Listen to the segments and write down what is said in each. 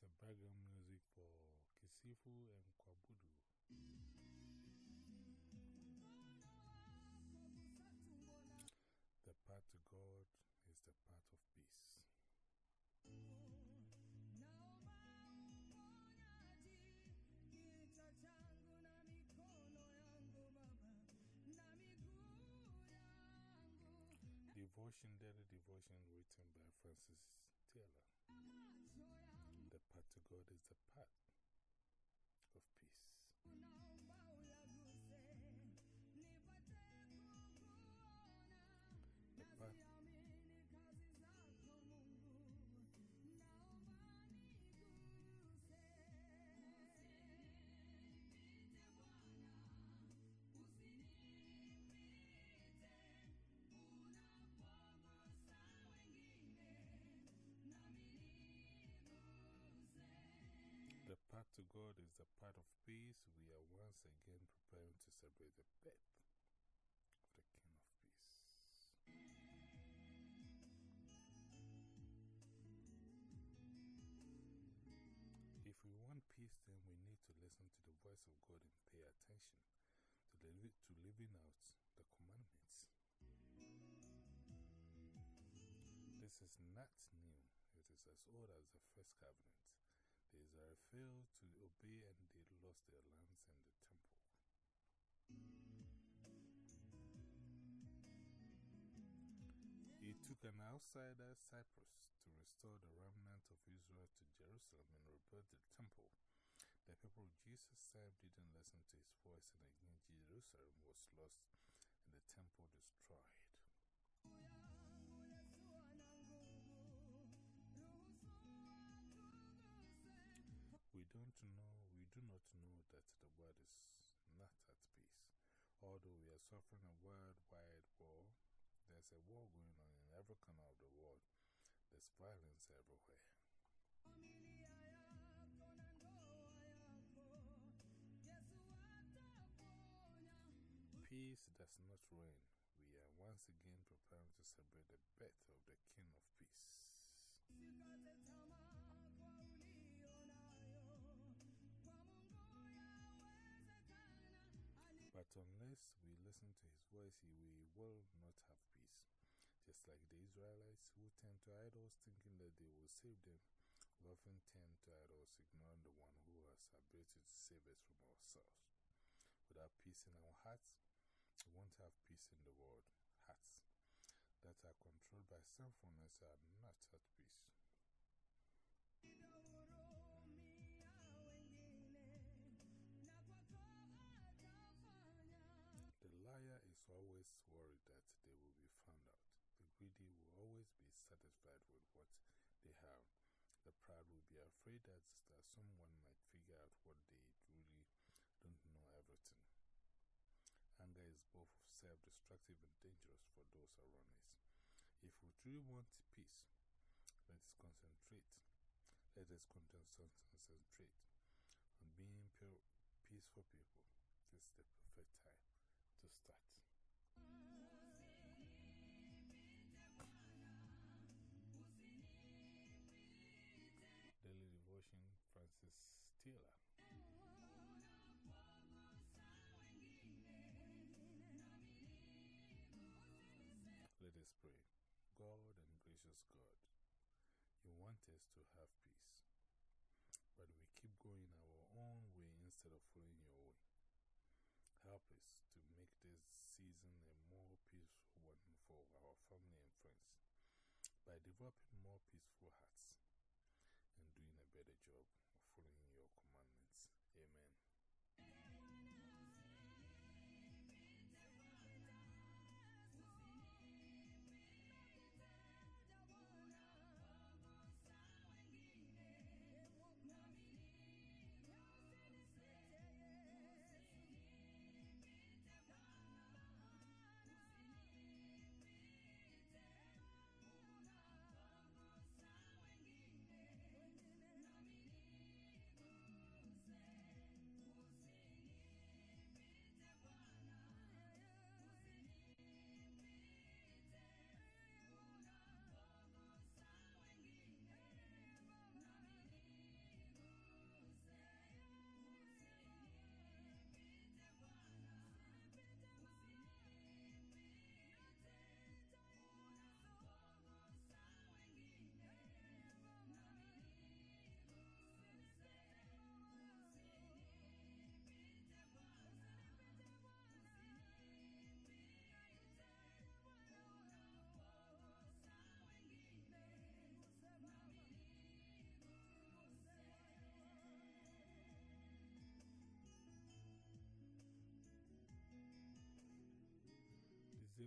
was a background music for Kisifu and Kwabudu. The path to God is the path of peace. Devotion, daily devotion written by Francis Taylor. Path to God is the path to God is the path of peace. We are once again preparing to celebrate the birth of the King of Peace. If we want peace, then we need to listen to the voice of God and pay attention to, the, to living out the commandments. This is not new, it is as old as the first covenant. The failed to obey and they lost their lands and the temple. It took an outsider, Cyrus, to restore the remnant of Israel to Jerusalem and rebuild the temple. The people of Jesus' didn't listen to his voice, and again Jerusalem was lost and the temple destroyed. Don't know, we do not know that the world is not at peace. Although we are suffering a worldwide war, there's a war going on in every corner of the world. There's violence everywhere. Peace does not reign. We are once again preparing to celebrate the birth of the King of Peace. Unless we listen to his voice, we will not have peace. Just like the Israelites who turned to idols thinking that they will save them, we often turn to idols ignoring the one who has ability to save us from ourselves. Without peace in our hearts, we won't have peace in the world. Hearts that are controlled by sinfulness are not at peace. Satisfied with what they have. The proud will be afraid that, that someone might figure out what they really don't know everything. Anger is both self destructive and dangerous for those around us. If we truly want peace, let us concentrate. Let us concentrate on being pure, peaceful people. This is the perfect time to start. God, you want us to have peace, but we keep going our own way instead of following your way. Help us to make this season a more peaceful one for our family and friends by developing more peaceful hearts and doing a better job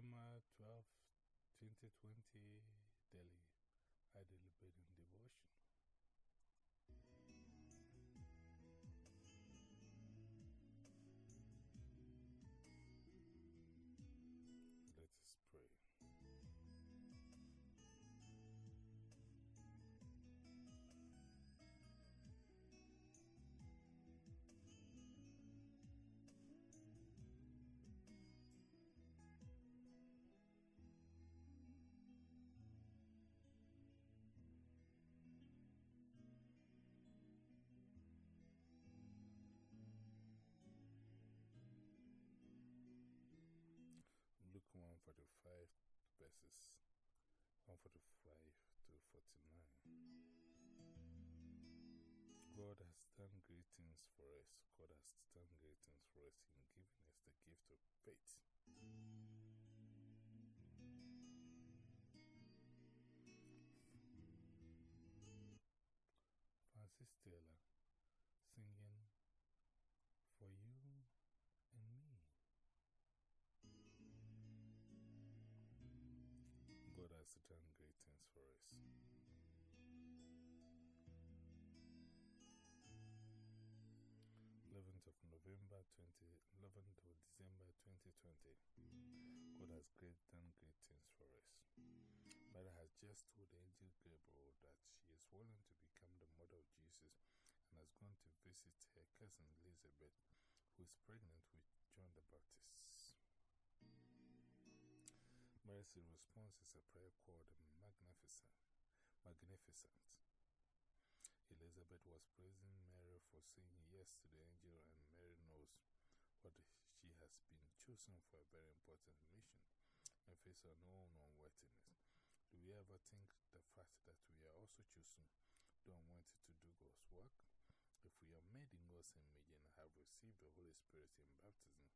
December 12, 2020, Delhi, I deliberate in devotion. Verses 145 to 49. God has done great things for us. God has done great things for us in giving us the gift of faith. 2011 to December 2020. God has great, done great things for us. Mary has just told Angel Gabriel that she is willing to become the mother of Jesus and has gone to visit her cousin Elizabeth, who is pregnant with John the Baptist. Mary's response is a prayer called Magnificat. Magnificat. Elizabeth was praising Mary for saying yes to the angel and knows what she has been chosen for a very important mission and face her own unworthiness. Do we ever think the fact that we are also chosen, though unwanted to do God's work? If we are made in God's image and have received the Holy Spirit in baptism,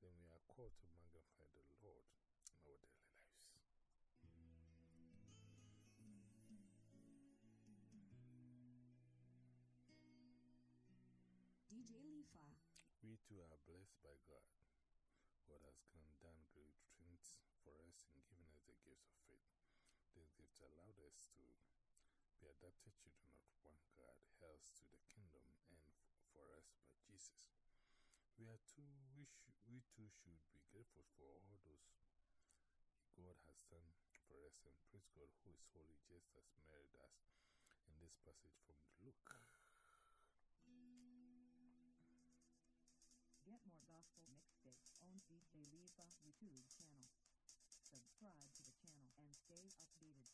then we are called to magnify the Lord in our daily lives. DJ Lifa. We too are blessed by God. God has done great things for us in giving us the gifts of faith. These gifts allowed us to be adapted children of one God, heirs to the kingdom, and for us by Jesus. We, are too, we, we too should be grateful for all those God has done for us and praise God who is holy, just as Mary does in this passage from Luke. Gospel on DJ Lifa YouTube channel. Subscribe to the channel and stay updated.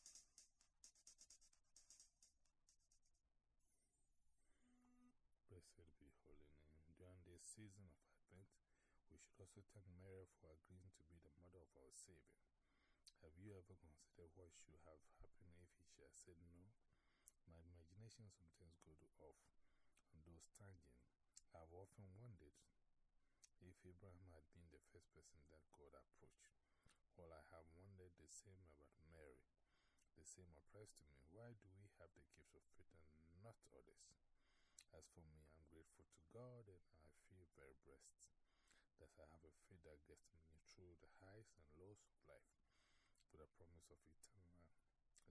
Blessed be holy name. During this season of Advent, we should also thank Mary for agreeing to be the mother of our Savior. Have you ever considered what should have happened if she had said no? My imagination sometimes goes off on those tangents. I've often wondered if Abraham had been the first person that God approached. While I have wondered the same about Mary, the same applies to me. Why do we have the gifts of faith and not others? As for me, I'm grateful to God and I feel very blessed that I have a faith that gets me through the highs and lows of life with a promise of eternal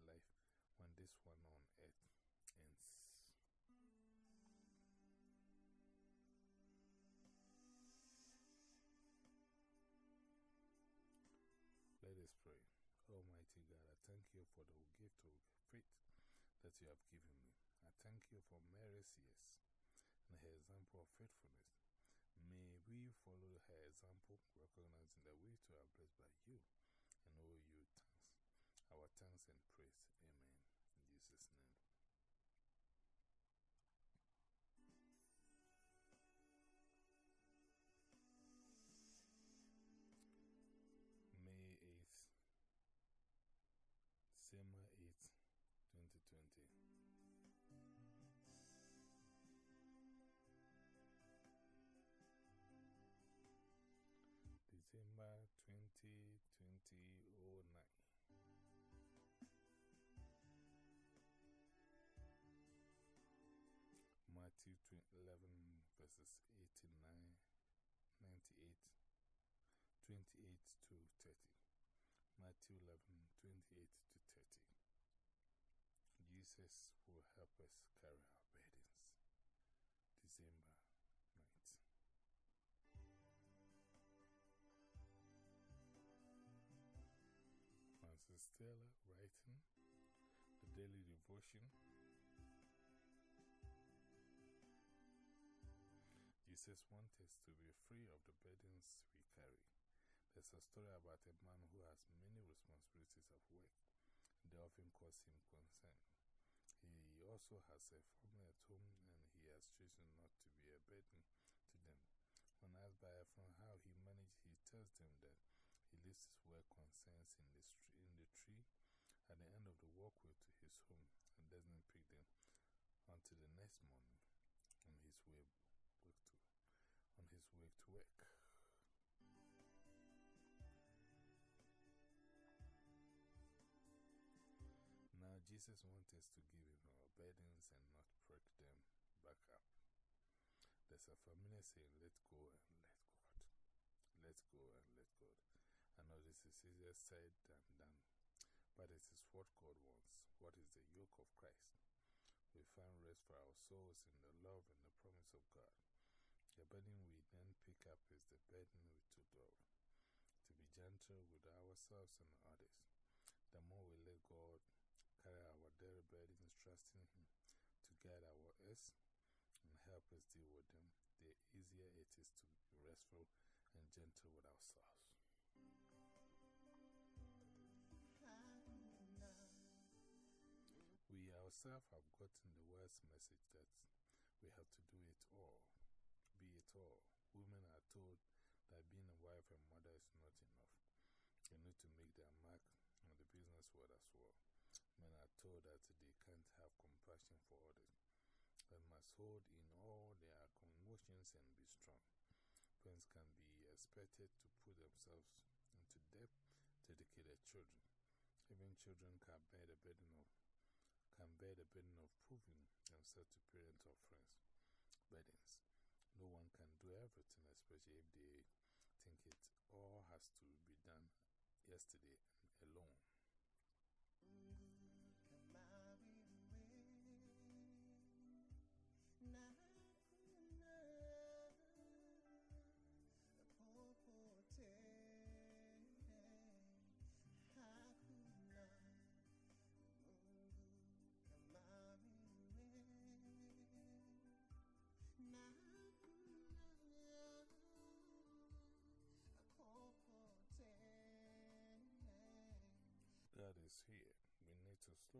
life when this one on earth thank you for the gift of faith that you have given me. I thank you for Mary's yes and her example of faithfulness. May we follow her example, recognizing that we too are blessed by you and owe you thanks. Our thanks and praise. Amen. In Jesus' name. 11 verses 89, 98 28 to 30. Matthew 11 28 to 30. Jesus will help us carry our burdens. December 9th. Francis Taylor writing the daily devotion. Jesus wants us to be free of the burdens we carry. There's a story about a man who has many responsibilities of work. They often cause him concern. He also has a family at home and he has chosen not to be a burden to them. When asked by a friend how he managed, he tells them that he leaves his work concerns in the, in the tree at the end of the walkway to his home and doesn't pick them until the next morning on his way, work. Now, Jesus wants us to give him our burdens and not break them back up. There's a familiar saying, let go and let God. Let go and let God. I know this is easier said than done, but it is what God wants. What is the yoke of Christ? We find rest for our souls in the love and the promise of God. The burden we pick up is the burden we took off. To be gentle with ourselves and others. The more we let God carry our daily burdens, trusting Him to guide our us and help us deal with them, the easier it is to be restful and gentle with ourselves. We ourselves have gotten the worst message that we have to do it all, be it all. Women are told that being a wife and mother is not enough. They need to make their mark on the business world as well. Men are told that they can't have compassion for others, They must hold in all their emotions and be strong. Parents can be expected to put themselves into debt to educate their children. Even children can bear the burden of can bear the burden of proving themselves to parents or friends. Burdens. No one everything, especially if they think it all has to be done yesterday alone.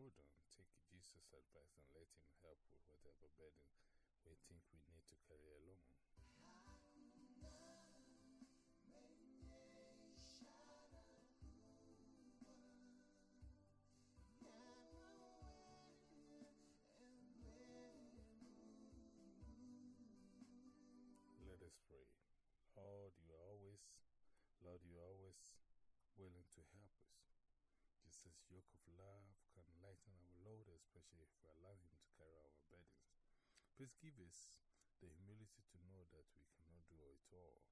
Slow down, take Jesus' advice, and let Him help with whatever burden we think we need to carry alone. Let us pray. Lord, you are always, Lord, you are always willing to. Jesus' yoke of love can lighten our load, especially if we allow Him to carry our burdens. Please give us the humility to know that we cannot do it all,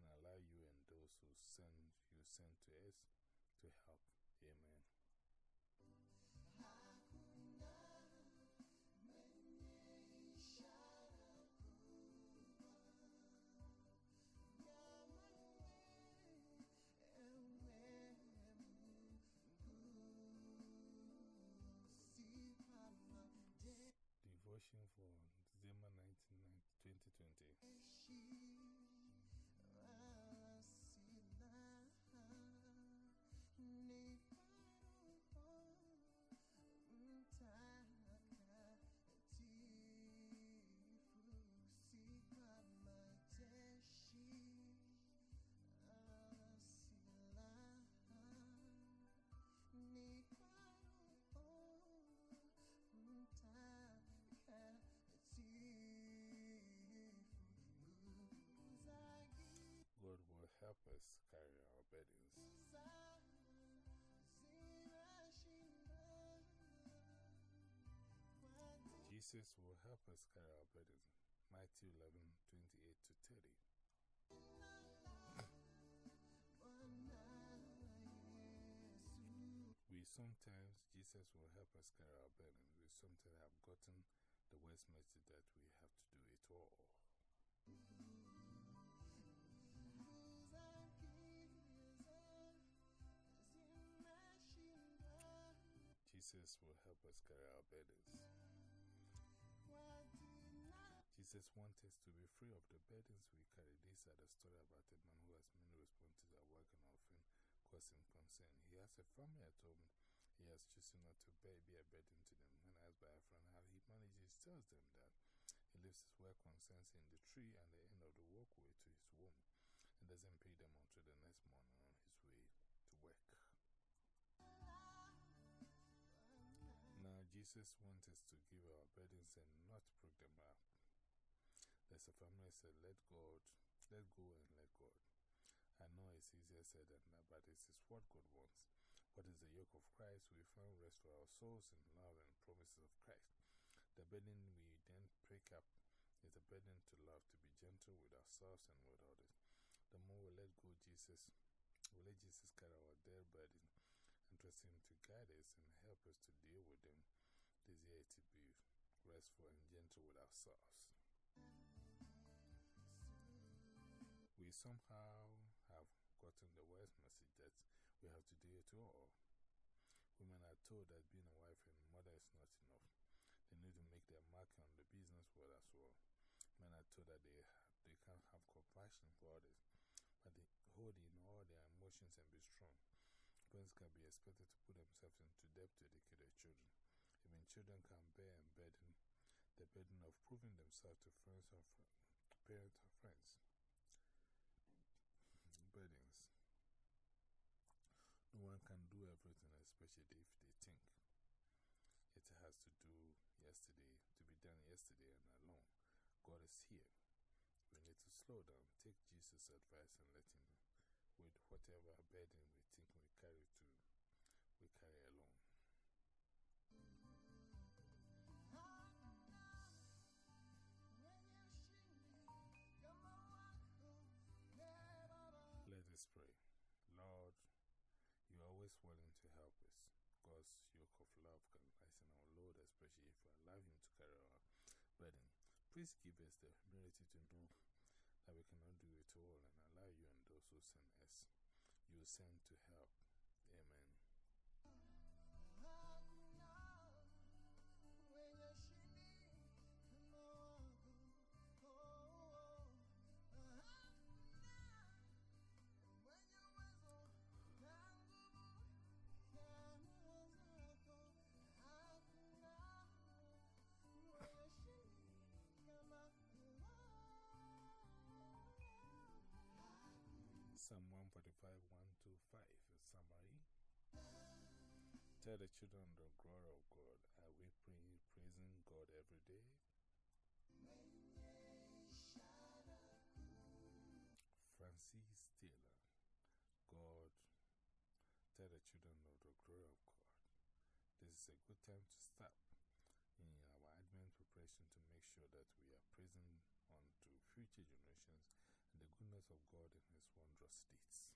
and allow you and those who send you send to us to help. Amen. experience. Jesus will help us carry our burdens. Matthew 11 28 to 30. we sometimes, Jesus will help us carry our burdens. We sometimes have gotten the worst message that we have to do it all. Jesus will help us carry our burdens. Jesus wants us to be free of the burdens we carry. These are the story about a man who has many responsibilities at work and often cause him concern. He has a family at home. He has chosen not to be a burden to them. When asked by a friend how he manages, tells them that he leaves his work concerns in the tree and the end of the walkway to his home and doesn't pay them until the next morning Jesus wants us to give our burdens and not break them up. There's a family said, Let God, let go and let God. I know it's easier said than that, but this is what God wants. What is the yoke of Christ? We find rest for our souls in love and promises of Christ. The burden we then break up is the burden to love, to be gentle with ourselves and with others. The more we let go, Jesus, we let Jesus carry our dead burden and trust Him to guide us and help us to deal with them. Year to be restful and gentle with ourselves. We somehow have gotten the worst message that we have to do it all. Women are told that being a wife and mother is not enough. They need to make their mark on the business world as well. Men are told that they, they can't have compassion for others, but they hold in all their emotions and be strong. Parents can be expected to put themselves into debt to educate their children. Children can bear and burden the burden of proving themselves to friends or parents or friends. Hmm, burdens. No one can do everything, especially if they think it has to do yesterday, to be done yesterday and alone. God is here. We need to slow down, take Jesus' advice, and let Him with whatever burden we think we carry to, willing to help us. God's yoke of love can lighten our load, especially if we allow Him to carry our burden. Please give us the humility to know that we cannot do it all and allow you and those who send us, you send to help. Amen. Psalm 145, 125. Somebody tell the children the glory of God. Are we pray, praising God every day? Francis Taylor. God, tell the children of the glory of God. This is a good time to stop in our Advent preparation to make sure that we are praising on to future generations the goodness of God in His wondrous deeds.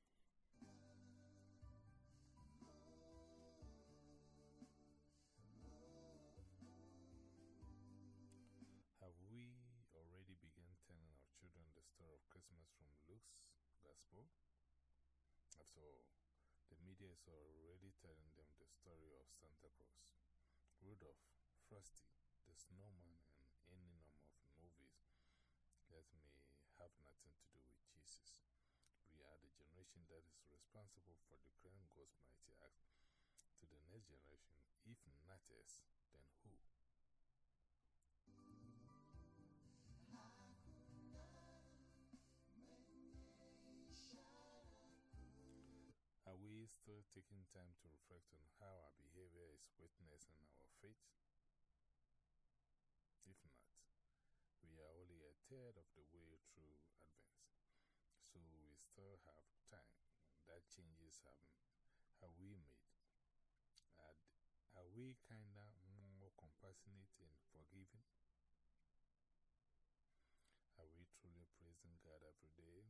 Have we already begun telling our children the story of Christmas from Luke's Gospel? After all, the media is already telling them the story of Santa Claus, Rudolph, Frosty, the Snowman, and any number of movies that may have nothing to do with Jesus. We are the generation that is responsible for declaring God's mighty acts to the next generation. If not us, then who? Are we still taking time to reflect on how our behavior is witnessing our faith? If not, we are only a third of the way so we still have time. That changes have, have we made? Are, are we kinda more compassionate and forgiving? Are we truly praising God every day?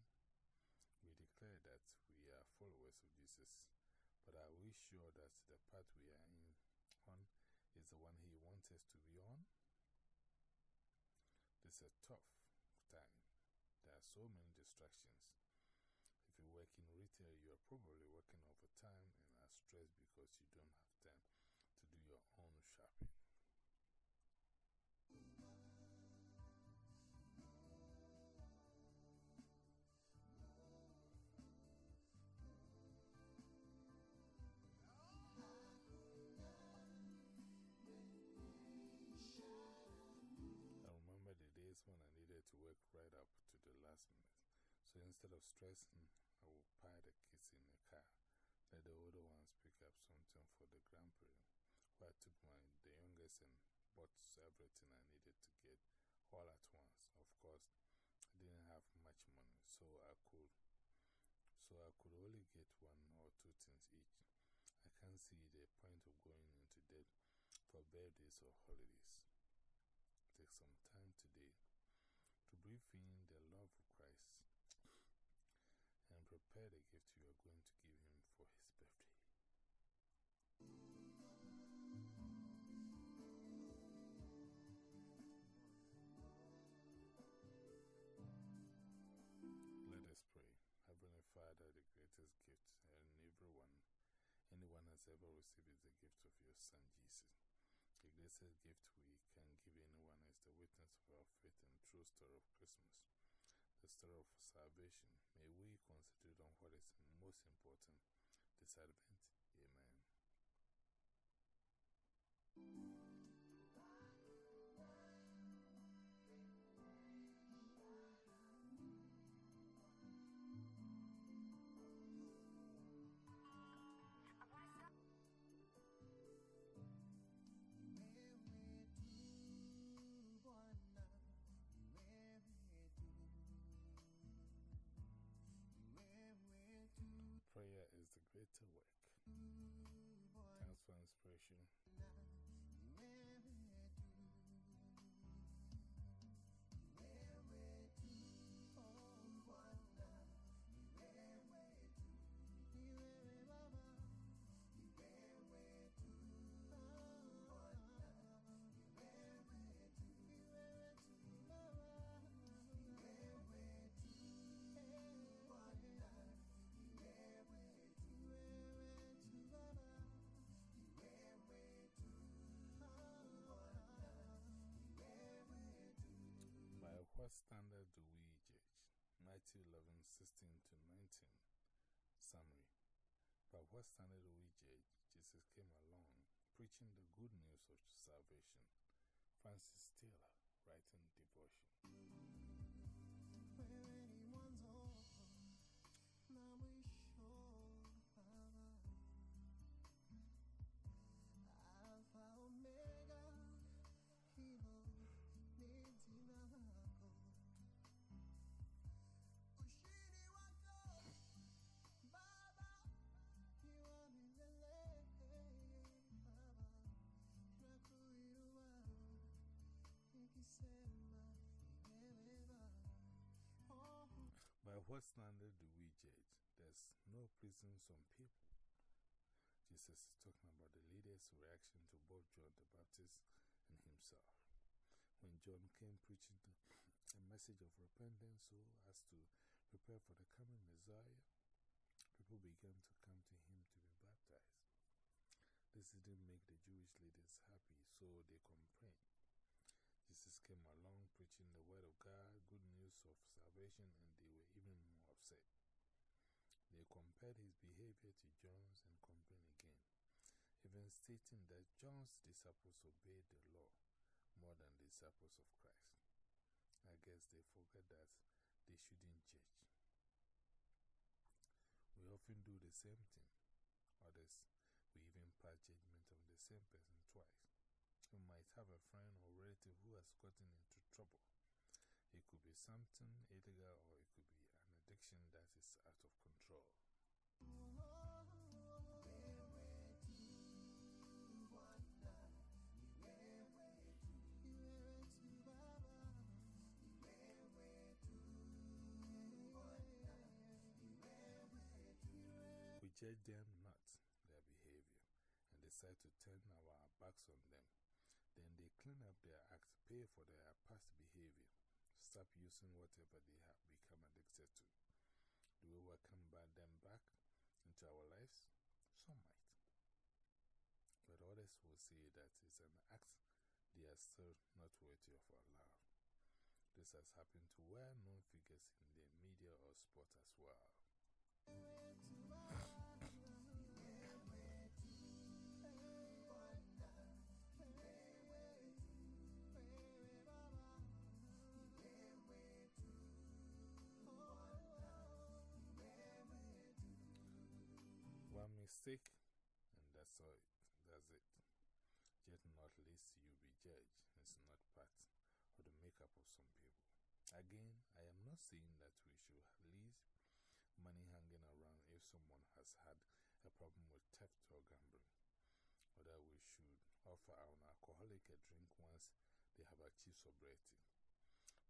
We declare that we are followers of Jesus. But are we sure that the path we are in on is the one He wants us to be on? This is a tough time. Are so many distractions. If you work in retail, you are probably working overtime and are stressed because you don't have time to do your own shopping. I remember the days when I needed to work right up So instead of stressing, I would pile the kids in the car, let the older ones pick up something for the grandparent. Where I took my, the youngest and bought everything I needed to get all at once. Of course, I didn't have much money, so I could, so I could only get one or two things each. I can't see the point of going into debt for birthdays or holidays. Take some time today to breathe in love of Christ and prepare the gift you are going to give Him for His birthday. Let us pray. Heavenly Father, the greatest gift and everyone, anyone has ever received is the gift of your Son Jesus. The greatest gift we can give anyone is the witness of our faith and true story of Christmas, the story of salvation. May we concentrate on what is most important this Advent. For what standard do we judge? Matthew 11, 16 to 19. Summary. By what standard do we judge? Jesus came along preaching the good news of salvation. Francis Taylor, writing devotion. What standard do we judge? There's no pleasing some people. Jesus is talking about the leader's reaction to both John the Baptist and himself. When John came preaching a message of repentance so as to prepare for the coming Messiah, people began to come to him to be baptized. This didn't make the Jewish leaders happy, so they complained. Jesus came along preaching the word of God, good news of salvation, and they were even more upset. They compared his behavior to John's and complained again, even stating that John's disciples obeyed the law more than the disciples of Christ. I guess they forgot that they shouldn't judge. We often do the same thing. Others, we even pass judgment on the same person twice. You might have a friend or relative who has gotten into trouble. It could be something illegal or it could be an addiction that is out of control. We judge them not, their behavior and decide to turn our backs on them, then they clean up their act, pay for their past behavior, stop using whatever they have become addicted to. Do we welcome them back our lives? Some might. But others will say that it's an act they are still not worthy of our love. This has happened to well known figures in the media or sport as well. And that's all. That's it. Yet not least, you be judged. It's not part of the makeup of some people. Again, I am not saying that we should leave money hanging around if someone has had a problem with theft or gambling, or that we should offer an alcoholic a drink once they have achieved sobriety.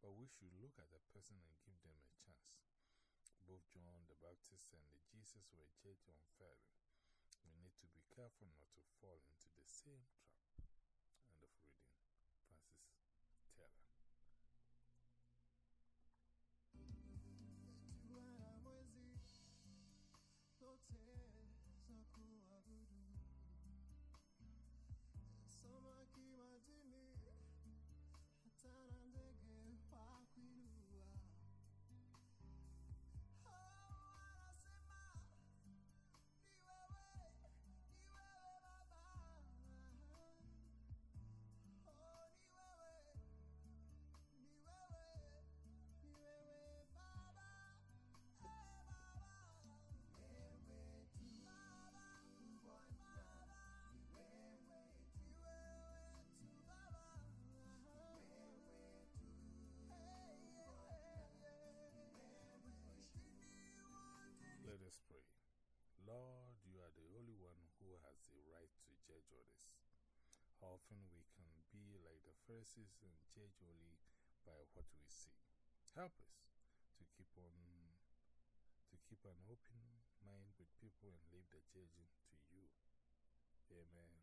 But we should look at the person and give them a chance. Both John the Baptist and Jesus were judged unfairly. Careful not to fall into the same trap. Often we can be like the Pharisees and judge only by what we see. Help us to keep on to keep an open mind with people and leave the judging to you. Amen.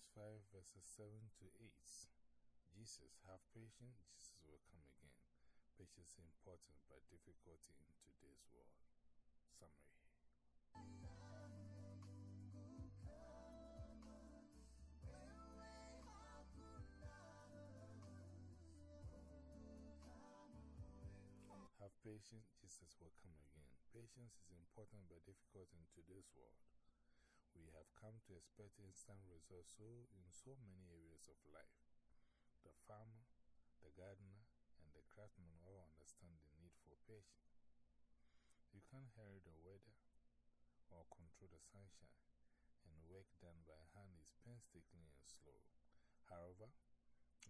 James 5 verses 7 to 8. Jesus, have patience, Jesus will come again. Patience is important but difficulty in today's world. Summary. Have patience, Jesus will come again. Patience is important but difficult in today's world. We have come to expect instant results so in so many areas of life. The farmer, the gardener, and the craftsman all understand the need for patience. You can't hurry the weather or control the sunshine, and work done by hand is painstakingly and slow. However,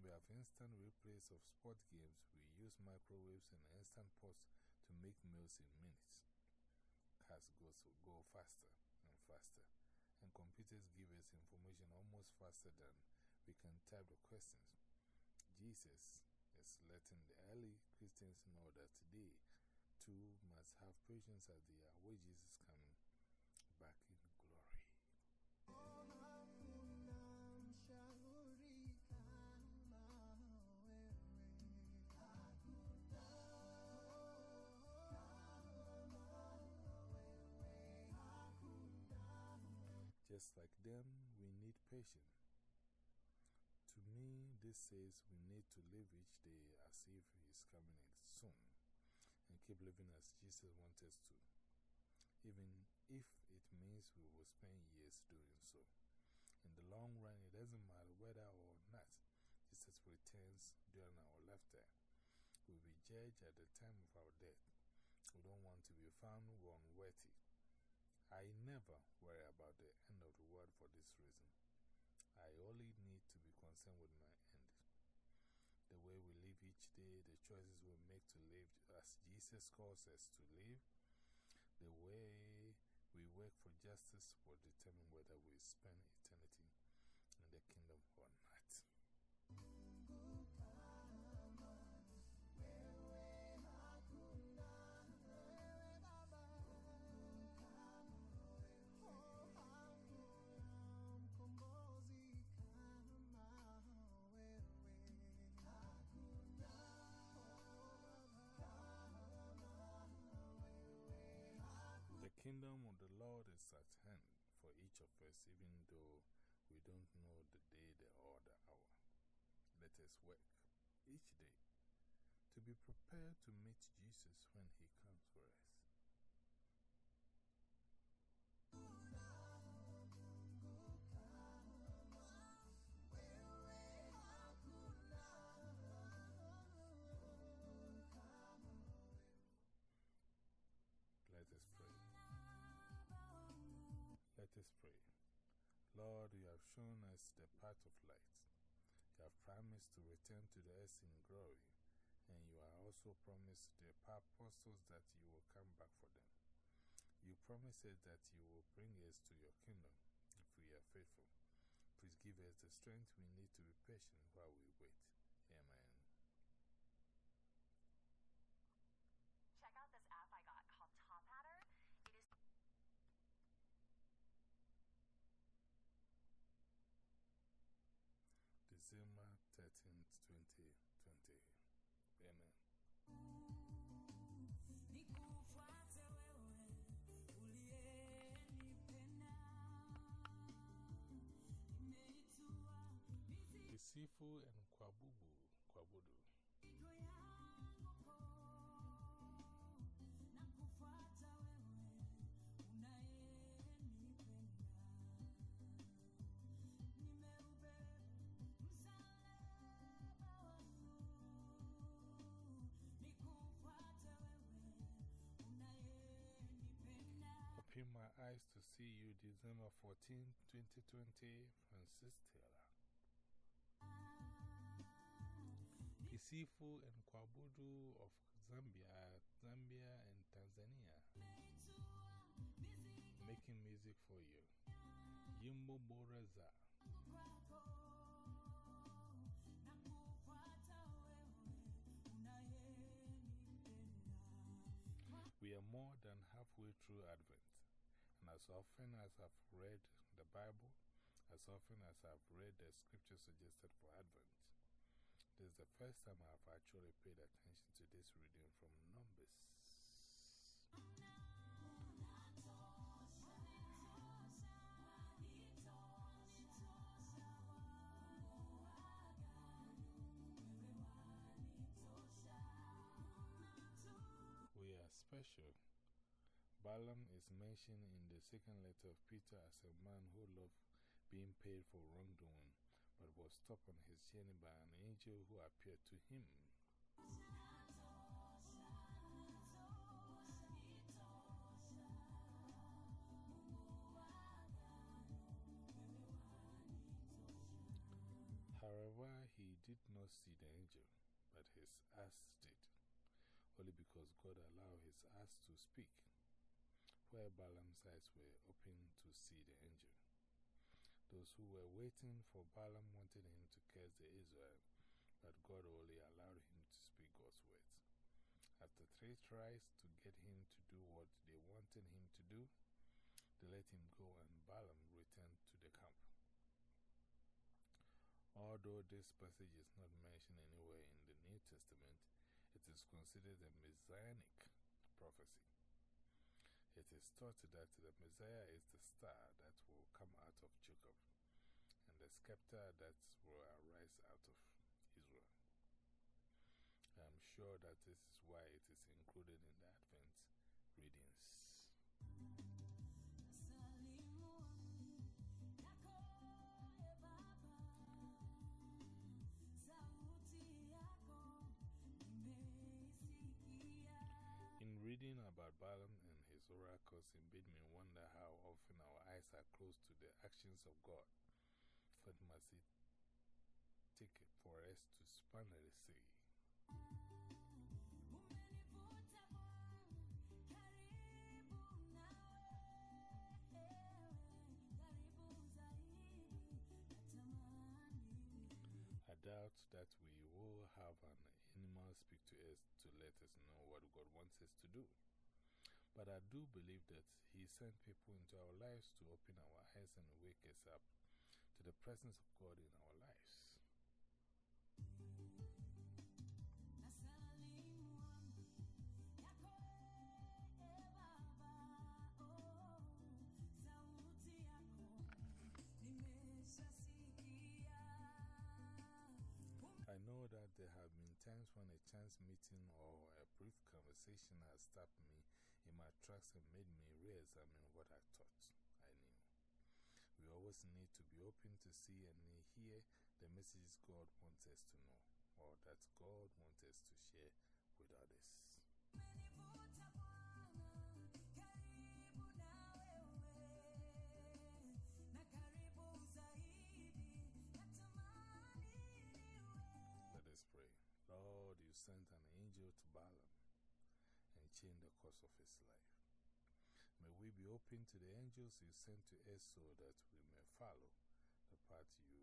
we have instant replays of sport games. We use microwaves and instant pots to make meals in minutes. Cars go faster and faster, and computers give us information almost faster than we can type the questions. Jesus is letting the early Christians know that they too must have patience as they await Jesus coming Just like them, we need patience. To me, this says we need to live each day as if He is coming soon and keep living as Jesus wants us to, even if it means we will spend years doing so. In the long run, it doesn't matter whether or not Jesus returns during our lifetime. We will be judged at the time of our death. We don't want to be found unworthy. I never worry about the end of the world for this reason. I only need to be concerned with my end. The way we live each day, the choices we make to live as Jesus calls us to live, the way we work for justice will determine whether we spend eternity kingdom of the Lord is at hand for each of us, even though we don't know the day the, or the hour. Let us work each day to be prepared to meet Jesus when He comes for us. Us pray. Lord, you have shown us the path of light. You have promised to return to the earth in glory, and you have also promised the apostles that you will come back for them. You promised that you will bring us to your kingdom if we are faithful. Please give us the strength we need to be patient while we wait. Eyes to see you December 14, 2020, Francis Taylor. Kisifu and Kwabudu of Zambia, Zambia and Tanzania. Making music for you. Yimbo Boraza. We are more than halfway through Advent, as often as I've read the Bible, as often as I've read the scripture suggested for Advent, this is the first time I've actually paid attention to this reading from Numbers. Balaam is mentioned in the second letter of Peter as a man who loved being paid for wrongdoing, but was stopped on his journey by an angel who appeared to him. However, he did not see the angel, but his ass did, only because God allowed his ass to speak, where Balaam's eyes were open to see the angel. Those who were waiting for Balaam wanted him to curse the Israel, but God only allowed him to speak God's words. After three tries to get him to do what they wanted him to do, they let him go and Balaam returned to the camp. Although this passage is not mentioned anywhere in the New Testament, it is considered a messianic prophecy. It is taught that the Messiah is the star that will come out of Jacob and the scepter that will arise out of Israel. I'm sure that this is why it is included in the Advent readings. In reading about Balaam oracles, made me wonder how often our eyes are closed to the actions of God. What must it take for us to the sea? I doubt that we will have an animal speak to us to let us know what God wants us to do. But I do believe that He sent people into our lives to open our eyes and wake us up to the presence of God in our lives. I know that there have been times when a chance meeting or a brief conversation has stopped me my tracks and made me re examine what I thought I knew. We always need to be open to see and hear the messages God wants us to know or that God wants us to share with others. Course of his life. May we be open to the angels you sent to us so that we may follow the path you, you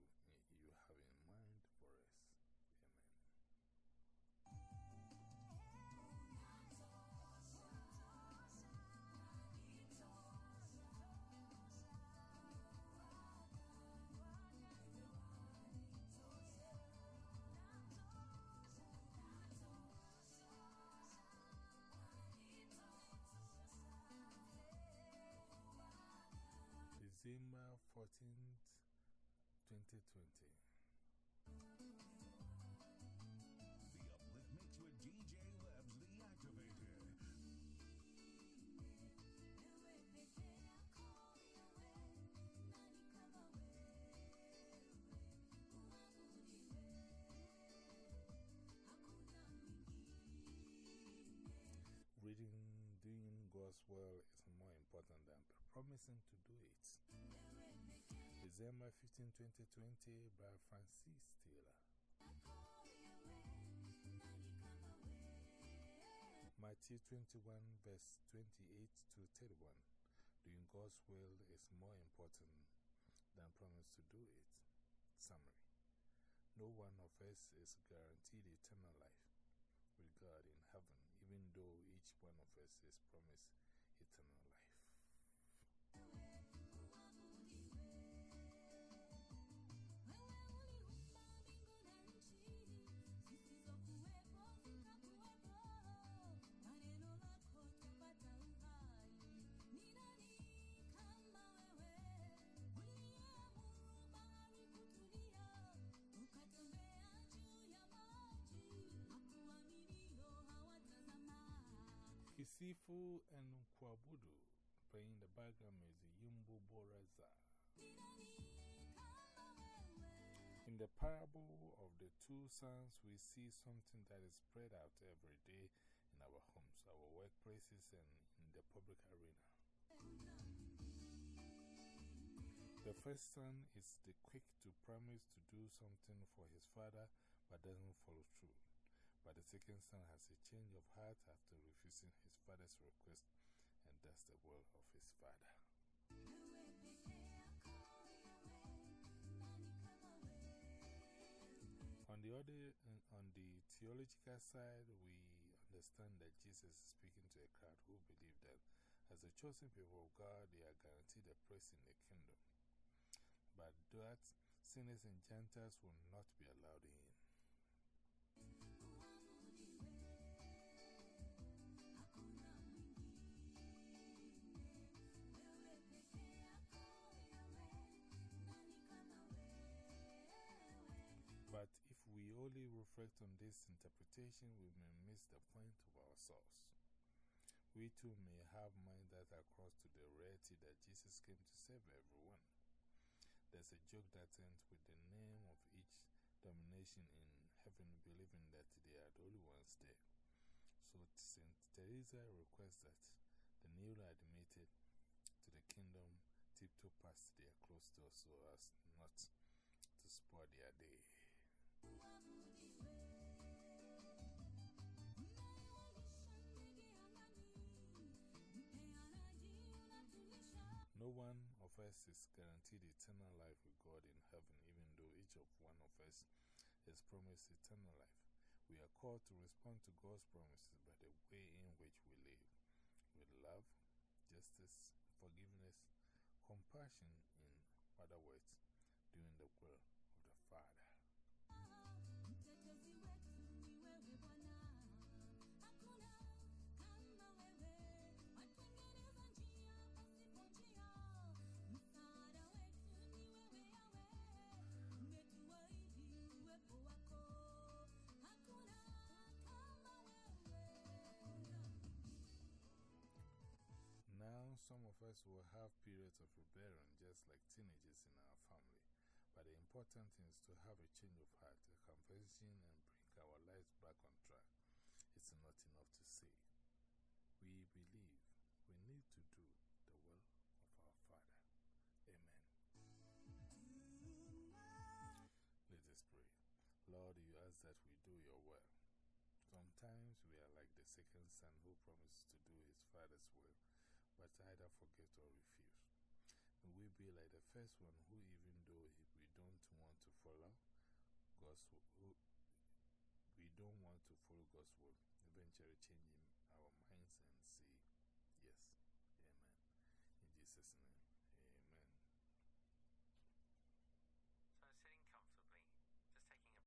December 14th, 2020. The Uplift Mix with DJ Lebs, the Activator. Reading, doing God's will is more important than promising to do it. December 15, 2020 by Francis Taylor. Matthew 21, verse 28 to 31. Doing God's will is more important than promise to do it. Summary No one of us is guaranteed eternal life with God in heaven, even though each one of us is promised Kisifu and Kwabudu playing the background music Yumbo Boraza. In the parable of the two sons, we see something that is spread out every day in our homes, our workplaces, and in the public arena. The first son is the quick to promise to do something for his father but doesn't follow through. But the second son has a change of heart after refusing his father's request and does the will of his father. On the, other, on the theological side, we understand that Jesus is speaking to a crowd who believe that as a chosen people of God, they are guaranteed a place in the kingdom. But that sinners and Gentiles will not be allowed in we only reflect on this interpretation, we may miss the point of our source. We too may have mind that across to the reality that Jesus came to save everyone. There's a joke that ends with the name of each domination in heaven, believing that they are the only ones there. So St. Teresa requests that the newly admitted to the kingdom tiptoe past their closed doors so as not to spoil their day. No one of us is guaranteed eternal life with God in heaven, even though each of one of us is promised eternal life. We are called to respond to God's promises by the way in which we live, with love, justice, forgiveness, compassion, in other words, doing the will of the Father. Some of us will have periods of rebellion just like teenagers in our family. But the important thing is to have a change of heart, a conversion, and bring our lives back on track. It's not enough to say. We believe we need to do the will of our Father. Amen. Let us pray. Lord, you ask that we do your will. Sometimes we are like the second son who promises to do his father's will, but either forget or refuse. May we be like the first one who, even though we don't want to follow God's we don't want to follow God's word, eventually changing our minds and say, Yes, Amen. In Jesus' name.